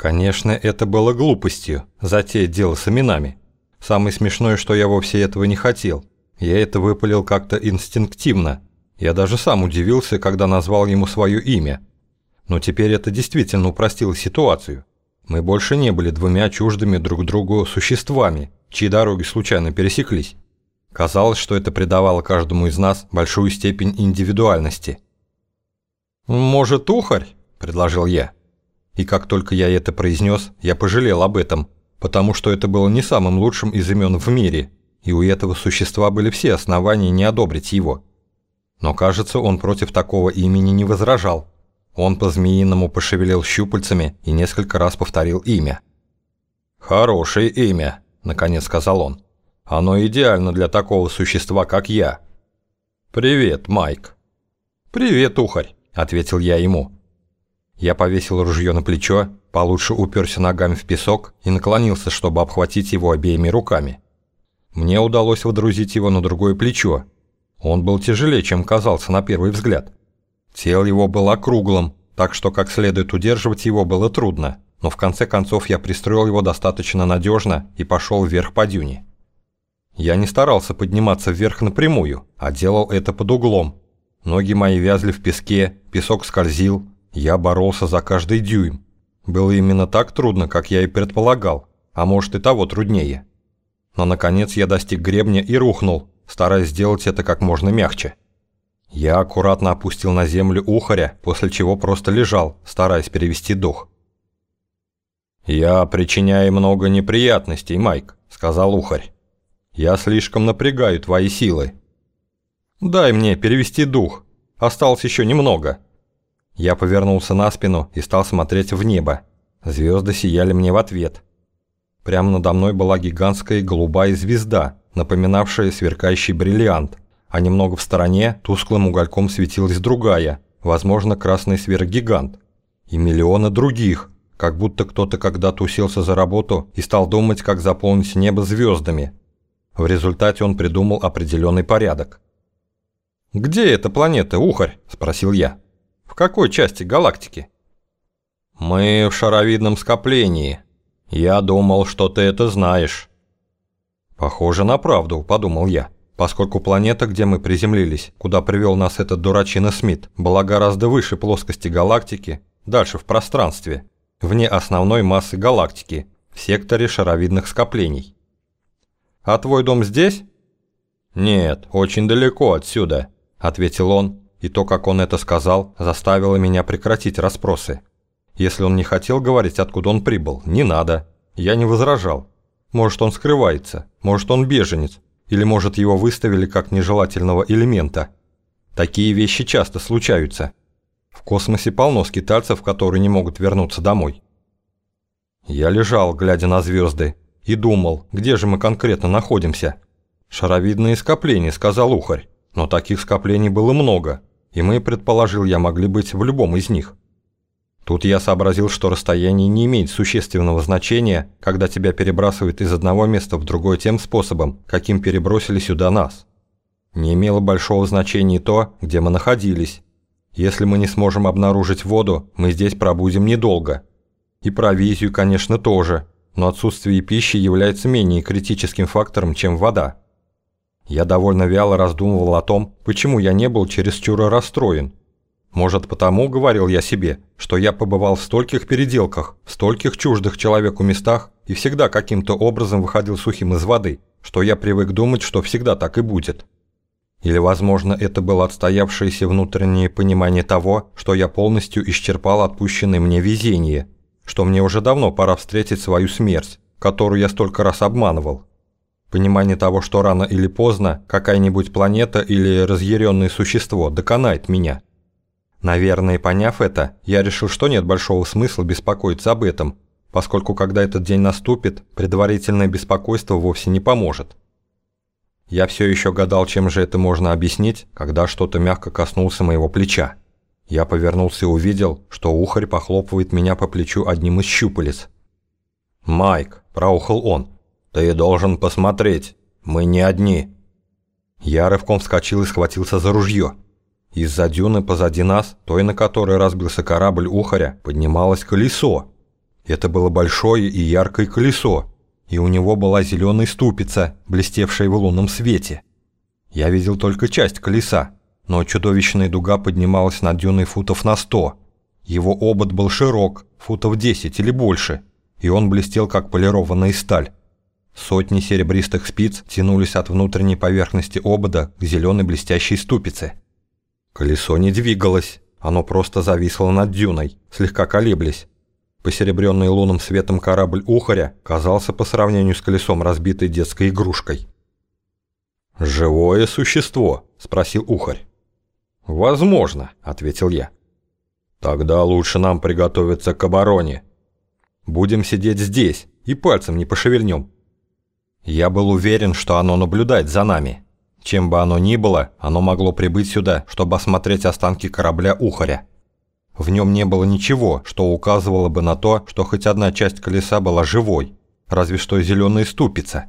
Конечно, это было глупостью, затеять дело с именами. Самое смешное, что я вовсе этого не хотел. Я это выпалил как-то инстинктивно. Я даже сам удивился, когда назвал ему свое имя. Но теперь это действительно упростило ситуацию. Мы больше не были двумя чуждыми друг другу существами, чьи дороги случайно пересеклись. Казалось, что это придавало каждому из нас большую степень индивидуальности. «Может, ухарь?» – предложил я. И как только я это произнес, я пожалел об этом, потому что это было не самым лучшим из имен в мире, и у этого существа были все основания не одобрить его. Но, кажется, он против такого имени не возражал. Он по-змеиному пошевелил щупальцами и несколько раз повторил имя. «Хорошее имя», — наконец сказал он. «Оно идеально для такого существа, как я». «Привет, Майк». «Привет, ухарь», — ответил я ему. Я повесил ружье на плечо, получше уперся ногами в песок и наклонился, чтобы обхватить его обеими руками. Мне удалось водрузить его на другое плечо. Он был тяжелее, чем казался на первый взгляд. Тело его было округлым, так что как следует удерживать его было трудно, но в конце концов я пристроил его достаточно надежно и пошел вверх по дюне. Я не старался подниматься вверх напрямую, а делал это под углом. Ноги мои вязли в песке, песок скользил, я боролся за каждый дюйм. Было именно так трудно, как я и предполагал, а может и того труднее. Но наконец я достиг гребня и рухнул, стараясь сделать это как можно мягче. Я аккуратно опустил на землю ухаря, после чего просто лежал, стараясь перевести дух. «Я причиняю много неприятностей, Майк», — сказал ухарь. «Я слишком напрягаю твои силы». «Дай мне перевести дух. Осталось еще немного». Я повернулся на спину и стал смотреть в небо. Звезды сияли мне в ответ. Прямо надо мной была гигантская голубая звезда, напоминавшая сверкающий бриллиант — а немного в стороне тусклым угольком светилась другая, возможно, красный сверхгигант. И миллионы других, как будто кто-то когда-то уселся за работу и стал думать, как заполнить небо звездами. В результате он придумал определенный порядок. «Где эта планета, Ухарь?» – спросил я. «В какой части галактики?» «Мы в шаровидном скоплении. Я думал, что ты это знаешь». «Похоже на правду», – подумал я поскольку планета, где мы приземлились, куда привел нас этот дурачина Смит, была гораздо выше плоскости галактики, дальше в пространстве, вне основной массы галактики, в секторе шаровидных скоплений. «А твой дом здесь?» «Нет, очень далеко отсюда», — ответил он, и то, как он это сказал, заставило меня прекратить расспросы. Если он не хотел говорить, откуда он прибыл, не надо. Я не возражал. Может, он скрывается, может, он беженец, или, может, его выставили как нежелательного элемента. Такие вещи часто случаются. В космосе полно скитальцев, которые не могут вернуться домой. Я лежал, глядя на звезды, и думал, где же мы конкретно находимся. «Шаровидные скопления», — сказал Ухарь. Но таких скоплений было много, и мы, предположил я, могли быть в любом из них. Тут я сообразил, что расстояние не имеет существенного значения, когда тебя перебрасывают из одного места в другое тем способом, каким перебросили сюда нас. Не имело большого значения то, где мы находились. Если мы не сможем обнаружить воду, мы здесь пробудем недолго. И провизию, конечно, тоже, но отсутствие пищи является менее критическим фактором, чем вода. Я довольно вяло раздумывал о том, почему я не был чересчур расстроен, может, потому, говорил я себе, что я побывал в стольких переделках, в стольких чуждых человеку местах и всегда каким-то образом выходил сухим из воды, что я привык думать, что всегда так и будет. Или, возможно, это было отстоявшееся внутреннее понимание того, что я полностью исчерпал отпущенное мне везение, что мне уже давно пора встретить свою смерть, которую я столько раз обманывал. Понимание того, что рано или поздно какая-нибудь планета или разъяренное существо доконает меня – Наверное, поняв это, я решил, что нет большого смысла беспокоиться об этом, поскольку когда этот день наступит, предварительное беспокойство вовсе не поможет. Я все еще гадал, чем же это можно объяснить, когда что-то мягко коснулся моего плеча. Я повернулся и увидел, что ухарь похлопывает меня по плечу одним из щупалец. «Майк», – проухал он, – «ты должен посмотреть, мы не одни». Я рывком вскочил и схватился за ружье. Из-за дюны позади нас, той, на которой разбился корабль Ухаря, поднималось колесо. Это было большое и яркое колесо, и у него была зеленая ступица, блестевшая в лунном свете. Я видел только часть колеса, но чудовищная дуга поднималась над дюной футов на сто. Его обод был широк, футов десять или больше, и он блестел, как полированная сталь. Сотни серебристых спиц тянулись от внутренней поверхности обода к зеленой блестящей ступице. Колесо не двигалось, оно просто зависло над дюной, слегка колеблясь. Посеребренный лунным светом корабль Ухаря казался по сравнению с колесом разбитой детской игрушкой. «Живое существо?» – спросил Ухарь. «Возможно», – ответил я. «Тогда лучше нам приготовиться к обороне. Будем сидеть здесь и пальцем не пошевельнем». Я был уверен, что оно наблюдает за нами. Чем бы оно ни было, оно могло прибыть сюда, чтобы осмотреть останки корабля Ухаря. В нем не было ничего, что указывало бы на то, что хоть одна часть колеса была живой, разве что зеленая ступица.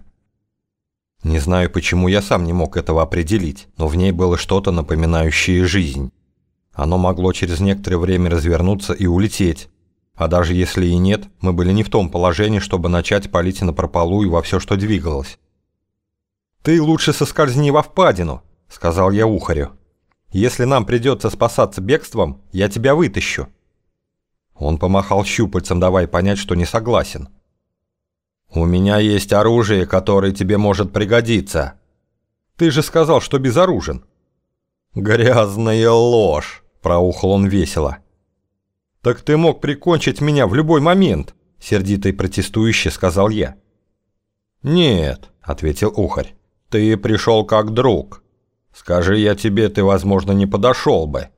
Не знаю, почему я сам не мог этого определить, но в ней было что-то напоминающее жизнь. Оно могло через некоторое время развернуться и улететь. А даже если и нет, мы были не в том положении, чтобы начать палить на прополу и во все, что двигалось. «Ты лучше соскользни во впадину», — сказал я ухарю. «Если нам придется спасаться бегством, я тебя вытащу». Он помахал щупальцем, давая понять, что не согласен. «У меня есть оружие, которое тебе может пригодиться». «Ты же сказал, что безоружен». «Грязная ложь», – проухал он весело. «Так ты мог прикончить меня в любой момент», – сердито и протестующе сказал я. «Нет», – ответил Ухарь, – «ты пришел как друг. Скажи я тебе, ты, возможно, не подошел бы».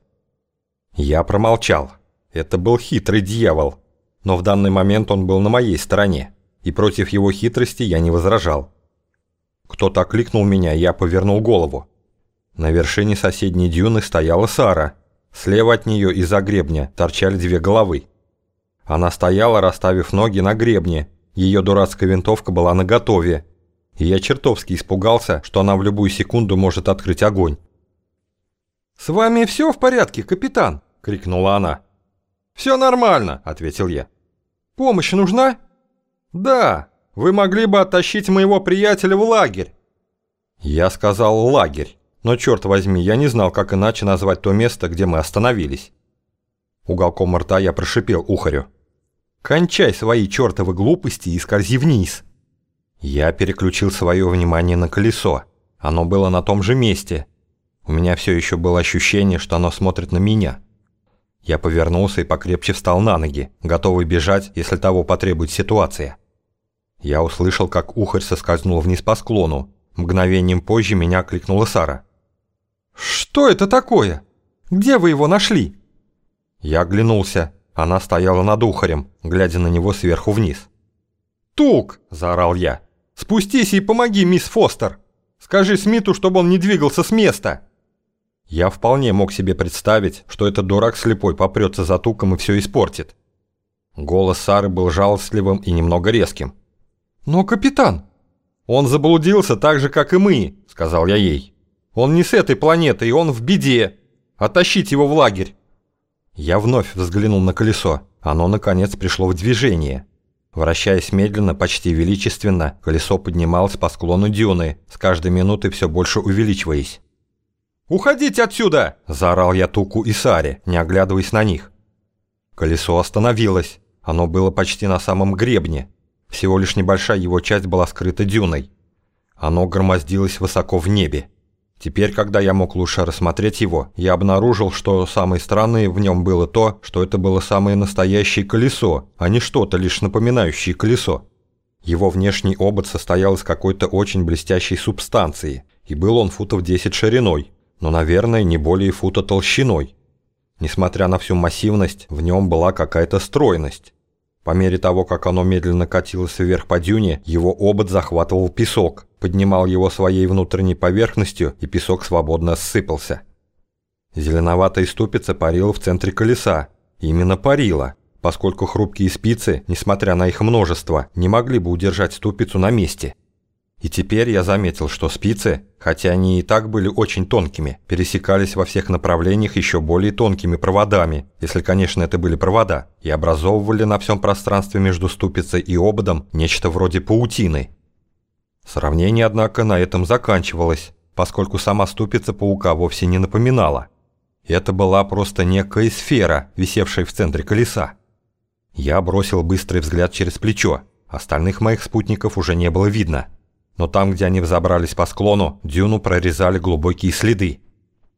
Я промолчал. Это был хитрый дьявол, но в данный момент он был на моей стороне и против его хитрости я не возражал. Кто-то окликнул меня, я повернул голову. На вершине соседней дюны стояла Сара. Слева от нее из-за гребня торчали две головы. Она стояла, расставив ноги на гребне. Ее дурацкая винтовка была наготове. И я чертовски испугался, что она в любую секунду может открыть огонь. «С вами все в порядке, капитан?» – крикнула она. «Все нормально», – ответил я. «Помощь нужна?» «Да, вы могли бы оттащить моего приятеля в лагерь». Я сказал «лагерь», но, черт возьми, я не знал, как иначе назвать то место, где мы остановились. Уголком рта я прошипел ухарю. «Кончай свои чертовы глупости и скользи вниз». Я переключил свое внимание на колесо. Оно было на том же месте. У меня все еще было ощущение, что оно смотрит на меня. Я повернулся и покрепче встал на ноги, готовый бежать, если того потребует ситуация. Я услышал, как ухарь соскользнул вниз по склону. Мгновением позже меня кликнула Сара. «Что это такое? Где вы его нашли?» Я оглянулся. Она стояла над ухарем, глядя на него сверху вниз. «Тук!» – заорал я. «Спустись и помоги, мисс Фостер! Скажи Смиту, чтобы он не двигался с места!» Я вполне мог себе представить, что этот дурак слепой попрется за Туком и все испортит. Голос Сары был жалостливым и немного резким. «Но, капитан...» «Он заблудился так же, как и мы», — сказал я ей. «Он не с этой планеты, и он в беде. Оттащите его в лагерь». Я вновь взглянул на колесо. Оно, наконец, пришло в движение. Вращаясь медленно, почти величественно, колесо поднималось по склону дюны, с каждой минутой все больше увеличиваясь. «Уходите отсюда!» – заорал я Туку и Саре, не оглядываясь на них. Колесо остановилось. Оно было почти на самом гребне, всего лишь небольшая его часть была скрыта дюной. Оно громоздилось высоко в небе. Теперь, когда я мог лучше рассмотреть его, я обнаружил, что самое странное в нем было то, что это было самое настоящее колесо, а не что-то лишь напоминающее колесо. Его внешний обод состоял из какой-то очень блестящей субстанции, и был он футов 10 шириной, но, наверное, не более фута толщиной. Несмотря на всю массивность, в нем была какая-то стройность. По мере того, как оно медленно катилось вверх по дюне, его обод захватывал песок, поднимал его своей внутренней поверхностью, и песок свободно ссыпался. Зеленоватая ступица парила в центре колеса. Именно парила, поскольку хрупкие спицы, несмотря на их множество, не могли бы удержать ступицу на месте. И теперь я заметил, что спицы, хотя они и так были очень тонкими, пересекались во всех направлениях еще более тонкими проводами, если, конечно, это были провода, и образовывали на всем пространстве между ступицей и ободом нечто вроде паутины. Сравнение, однако, на этом заканчивалось, поскольку сама ступица паука вовсе не напоминала. Это была просто некая сфера, висевшая в центре колеса. Я бросил быстрый взгляд через плечо. Остальных моих спутников уже не было видно. Но там, где они взобрались по склону, дюну прорезали глубокие следы.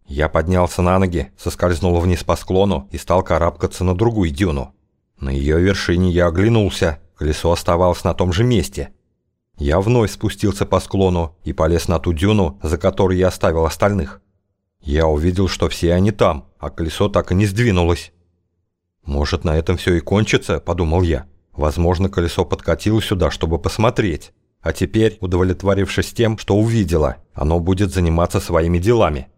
Я поднялся на ноги, соскользнул вниз по склону и стал карабкаться на другую дюну. На ее вершине я оглянулся, колесо оставалось на том же месте. Я вновь спустился по склону и полез на ту дюну, за которой я оставил остальных. Я увидел, что все они там, а колесо так и не сдвинулось. «Может, на этом все и кончится?» – подумал я. «Возможно, колесо подкатило сюда, чтобы посмотреть. А теперь, удовлетворившись тем, что увидела, оно будет заниматься своими делами».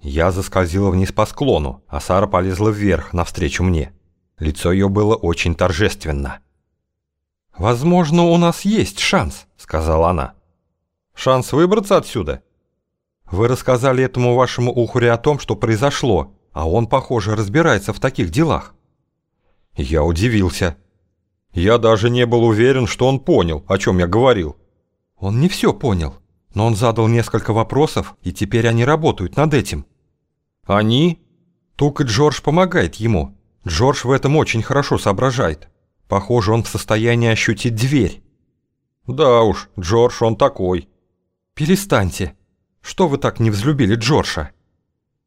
Я заскользила вниз по склону, а Сара полезла вверх, навстречу мне. Лицо ее было очень торжественно. «Возможно, у нас есть шанс», – сказала она. «Шанс выбраться отсюда?» Вы рассказали этому вашему ухуре о том, что произошло, а он, похоже, разбирается в таких делах. Я удивился. Я даже не был уверен, что он понял, о чем я говорил. Он не все понял, но он задал несколько вопросов, и теперь они работают над этим. Они? Тук и Джордж помогает ему. Джордж в этом очень хорошо соображает. Похоже, он в состоянии ощутить дверь. Да уж, Джордж он такой. Перестаньте. Что вы так не взлюбили Джорша?»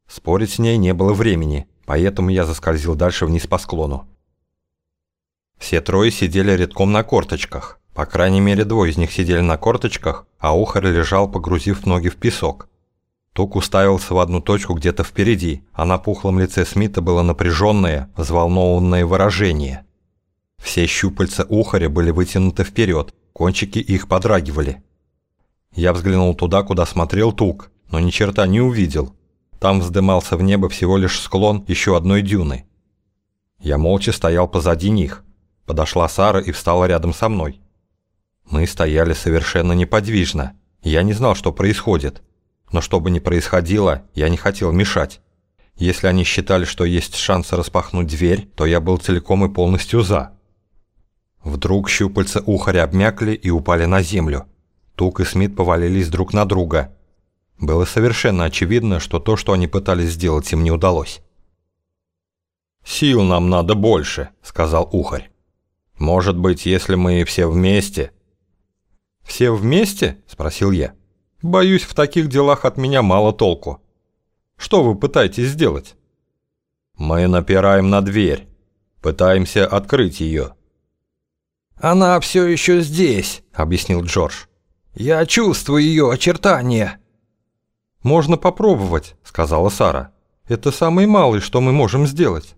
Спорить с ней не было времени, поэтому я заскользил дальше вниз по склону. Все трое сидели редком на корточках. По крайней мере, двое из них сидели на корточках, а Ухар лежал, погрузив ноги в песок. Тук уставился в одну точку где-то впереди, а на пухлом лице Смита было напряженное, взволнованное выражение. Все щупальца Ухаря были вытянуты вперед, кончики их подрагивали. Я взглянул туда, куда смотрел Тук, но ни черта не увидел. Там вздымался в небо всего лишь склон еще одной дюны. Я молча стоял позади них. Подошла Сара и встала рядом со мной. Мы стояли совершенно неподвижно. Я не знал, что происходит. Но что бы ни происходило, я не хотел мешать. Если они считали, что есть шанс распахнуть дверь, то я был целиком и полностью за. Вдруг щупальца ухаря обмякли и упали на землю. Тук и Смит повалились друг на друга. Было совершенно очевидно, что то, что они пытались сделать, им не удалось. «Сил нам надо больше», — сказал Ухарь. «Может быть, если мы все вместе...» «Все вместе?» — спросил я. «Боюсь, в таких делах от меня мало толку. Что вы пытаетесь сделать?» «Мы напираем на дверь. Пытаемся открыть ее». «Она все еще здесь», — объяснил Джордж. Я чувствую ее очертания». «Можно попробовать», — сказала Сара. «Это самый малый, что мы можем сделать».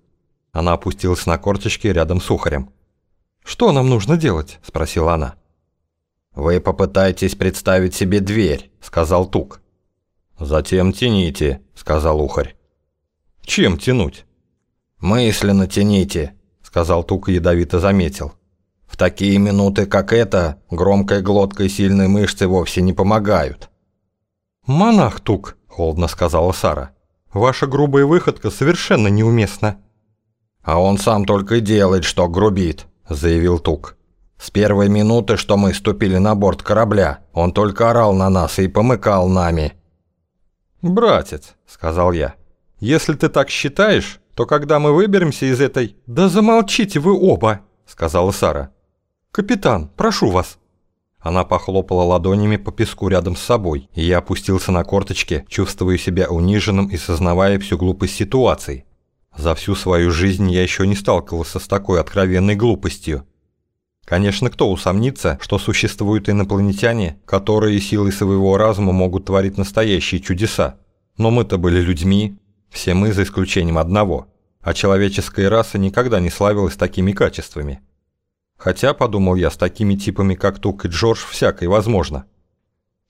Она опустилась на корточки рядом с Ухарем. «Что нам нужно делать?» – спросила она. «Вы попытаетесь представить себе дверь», – сказал Тук. «Затем тяните», – сказал Ухарь. «Чем тянуть?» «Мысленно тяните», – сказал Тук и ядовито заметил. В такие минуты, как эта, громкой глоткой сильные мышцы вовсе не помогают. «Монах Тук», – холодно сказала Сара, – «ваша грубая выходка совершенно неуместна». «А он сам только и делает, что грубит», – заявил Тук. «С первой минуты, что мы ступили на борт корабля, он только орал на нас и помыкал нами». «Братец», – сказал я, – «если ты так считаешь, то когда мы выберемся из этой...» «Да замолчите вы оба», – сказала Сара. «Капитан, прошу вас!» Она похлопала ладонями по песку рядом с собой, и я опустился на корточки, чувствуя себя униженным и сознавая всю глупость ситуации. За всю свою жизнь я еще не сталкивался с такой откровенной глупостью. Конечно, кто усомнится, что существуют инопланетяне, которые силой своего разума могут творить настоящие чудеса. Но мы-то были людьми, все мы за исключением одного, а человеческая раса никогда не славилась такими качествами. Хотя, подумал я, с такими типами, как Тук и Джордж, всякое возможно.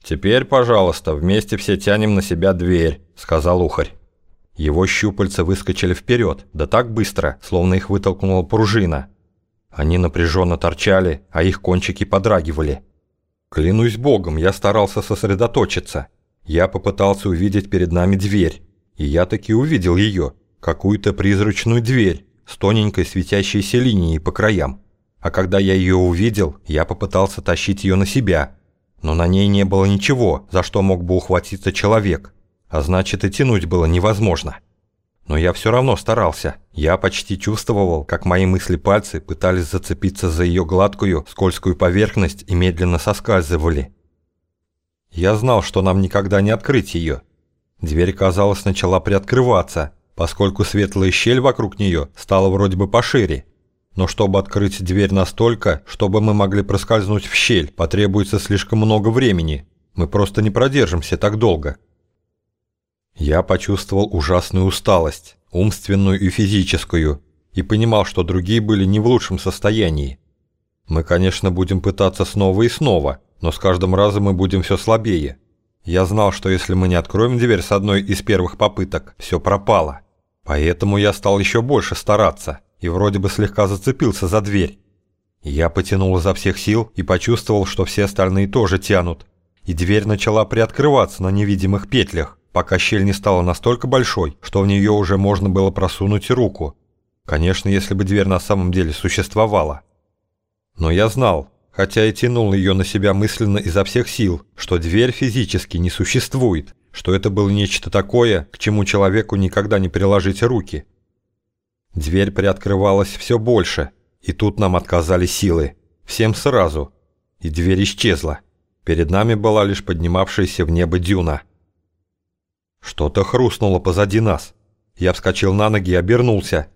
«Теперь, пожалуйста, вместе все тянем на себя дверь», — сказал Ухарь. Его щупальца выскочили вперед, да так быстро, словно их вытолкнула пружина. Они напряженно торчали, а их кончики подрагивали. Клянусь богом, я старался сосредоточиться. Я попытался увидеть перед нами дверь. И я таки увидел ее, какую-то призрачную дверь с тоненькой светящейся линией по краям. А когда я ее увидел, я попытался тащить ее на себя. Но на ней не было ничего, за что мог бы ухватиться человек. А значит и тянуть было невозможно. Но я все равно старался. Я почти чувствовал, как мои мысли-пальцы пытались зацепиться за ее гладкую, скользкую поверхность и медленно соскальзывали. Я знал, что нам никогда не открыть ее. Дверь, казалось, начала приоткрываться, поскольку светлая щель вокруг нее стала вроде бы пошире. Но чтобы открыть дверь настолько, чтобы мы могли проскользнуть в щель, потребуется слишком много времени. Мы просто не продержимся так долго. Я почувствовал ужасную усталость, умственную и физическую, и понимал, что другие были не в лучшем состоянии. Мы, конечно, будем пытаться снова и снова, но с каждым разом мы будем все слабее. Я знал, что если мы не откроем дверь с одной из первых попыток, все пропало. Поэтому я стал еще больше стараться и вроде бы слегка зацепился за дверь. Я потянул изо всех сил и почувствовал, что все остальные тоже тянут, и дверь начала приоткрываться на невидимых петлях пока щель не стала настолько большой, что в нее уже можно было просунуть руку. Конечно, если бы дверь на самом деле существовала. Но я знал, хотя и тянул ее на себя мысленно изо всех сил, что дверь физически не существует, что это было нечто такое, к чему человеку никогда не приложить руки. Дверь приоткрывалась все больше, и тут нам отказали силы. Всем сразу. И дверь исчезла. Перед нами была лишь поднимавшаяся в небо дюна. Что-то хрустнуло позади нас. Я вскочил на ноги и обернулся.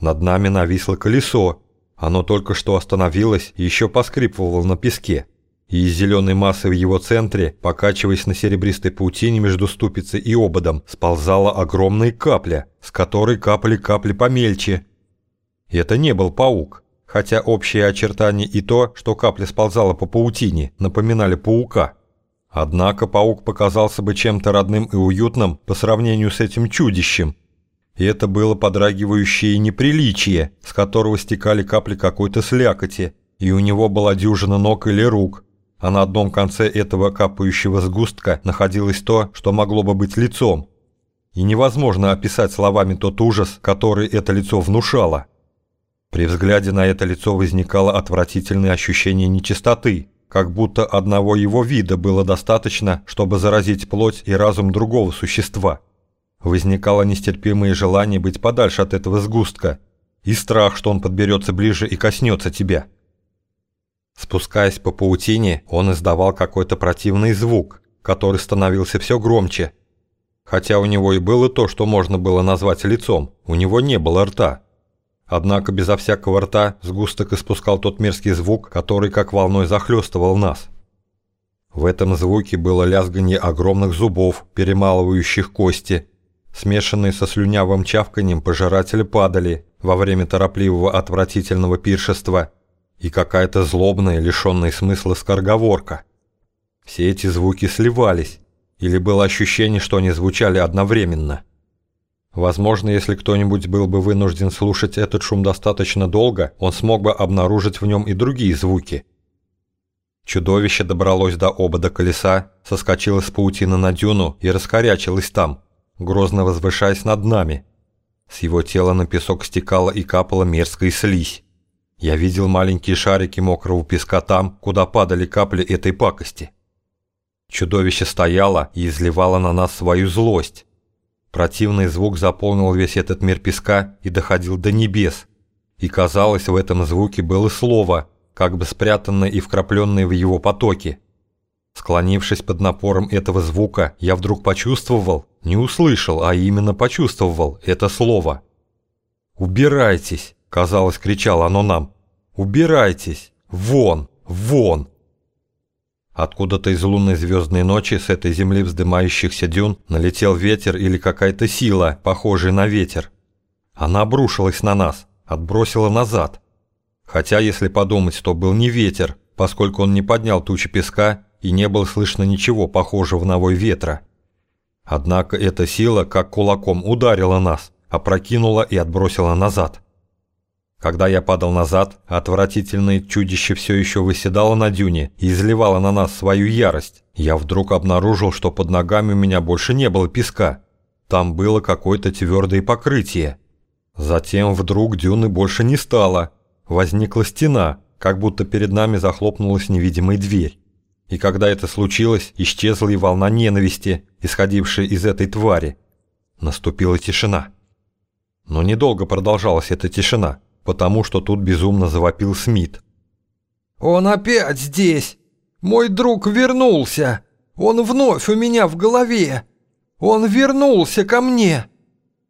Над нами нависло колесо. Оно только что остановилось и еще поскрипывало на песке. И из зеленой массы в его центре, покачиваясь на серебристой паутине между ступицей и ободом, сползала огромная капля, с которой капали капли помельче. Это не был паук, хотя общие очертания и то, что капля сползала по паутине, напоминали паука. Однако паук показался бы чем-то родным и уютным по сравнению с этим чудищем. И это было подрагивающее неприличие, с которого стекали капли какой-то слякоти, и у него была дюжина ног или рук, а на одном конце этого капающего сгустка находилось то, что могло бы быть лицом. И невозможно описать словами тот ужас, который это лицо внушало. При взгляде на это лицо возникало отвратительное ощущение нечистоты, как будто одного его вида было достаточно, чтобы заразить плоть и разум другого существа. Возникало нестерпимое желание быть подальше от этого сгустка и страх, что он подберется ближе и коснется тебя. Спускаясь по паутине, он издавал какой-то противный звук, который становился все громче. Хотя у него и было то, что можно было назвать лицом, у него не было рта. Однако безо всякого рта сгусток испускал тот мерзкий звук, который как волной захлестывал нас. В этом звуке было лязганье огромных зубов, перемалывающих кости. Смешанные со слюнявым чавканьем пожиратели падали во время торопливого отвратительного пиршества и какая-то злобная, лишенная смысла скороговорка. Все эти звуки сливались, или было ощущение, что они звучали одновременно – Возможно, если кто-нибудь был бы вынужден слушать этот шум достаточно долго, он смог бы обнаружить в нем и другие звуки. Чудовище добралось до обода колеса, соскочило с паутины на дюну и раскорячилось там, грозно возвышаясь над нами. С его тела на песок стекала и капала мерзкая слизь. Я видел маленькие шарики мокрого песка там, куда падали капли этой пакости. Чудовище стояло и изливало на нас свою злость. Противный звук заполнил весь этот мир песка и доходил до небес. И казалось, в этом звуке было слово, как бы спрятанное и вкрапленное в его потоке. Склонившись под напором этого звука, я вдруг почувствовал, не услышал, а именно почувствовал это слово. «Убирайтесь!» – казалось, кричало оно нам. «Убирайтесь! Вон! Вон!» Откуда-то из лунной звездной ночи с этой земли вздымающихся дюн налетел ветер или какая-то сила, похожая на ветер. Она обрушилась на нас, отбросила назад. Хотя, если подумать, то был не ветер, поскольку он не поднял тучи песка и не было слышно ничего похожего на вой ветра. Однако эта сила, как кулаком, ударила нас, опрокинула и отбросила назад. Когда я падал назад, отвратительное чудище все еще выседало на дюне и изливало на нас свою ярость. Я вдруг обнаружил, что под ногами у меня больше не было песка. Там было какое-то твердое покрытие. Затем вдруг дюны больше не стало. Возникла стена, как будто перед нами захлопнулась невидимая дверь. И когда это случилось, исчезла и волна ненависти, исходившая из этой твари. Наступила тишина. Но недолго продолжалась эта тишина потому что тут безумно завопил Смит. «Он опять здесь! Мой друг вернулся! Он вновь у меня в голове! Он вернулся ко мне!»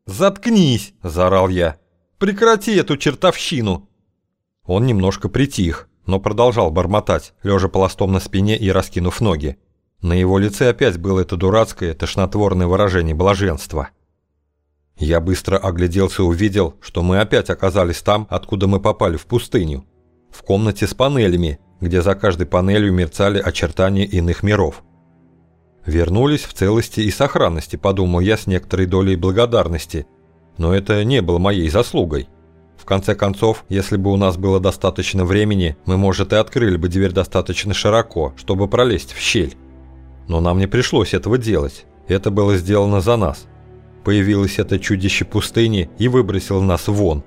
«Заткнись!» – заорал я. «Прекрати эту чертовщину!» Он немножко притих, но продолжал бормотать, лежа пластом на спине и раскинув ноги. На его лице опять было это дурацкое, тошнотворное выражение блаженства. Я быстро огляделся и увидел, что мы опять оказались там, откуда мы попали в пустыню. В комнате с панелями, где за каждой панелью мерцали очертания иных миров. Вернулись в целости и сохранности, подумал я с некоторой долей благодарности. Но это не было моей заслугой. В конце концов, если бы у нас было достаточно времени, мы, может, и открыли бы дверь достаточно широко, чтобы пролезть в щель. Но нам не пришлось этого делать. Это было сделано за нас. Появилось это чудище пустыни и выбросило нас вон.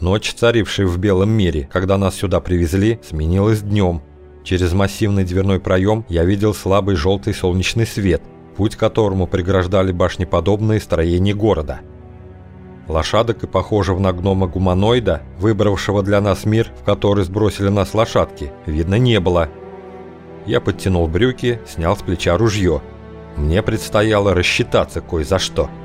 Ночь, царившая в белом мире, когда нас сюда привезли, сменилась днем. Через массивный дверной проем я видел слабый желтый солнечный свет, путь которому преграждали башнеподобные строения города. Лошадок и похожего на гнома-гуманоида, выбравшего для нас мир, в который сбросили нас лошадки, видно не было. Я подтянул брюки, снял с плеча ружье – мне предстояло рассчитаться кое за что –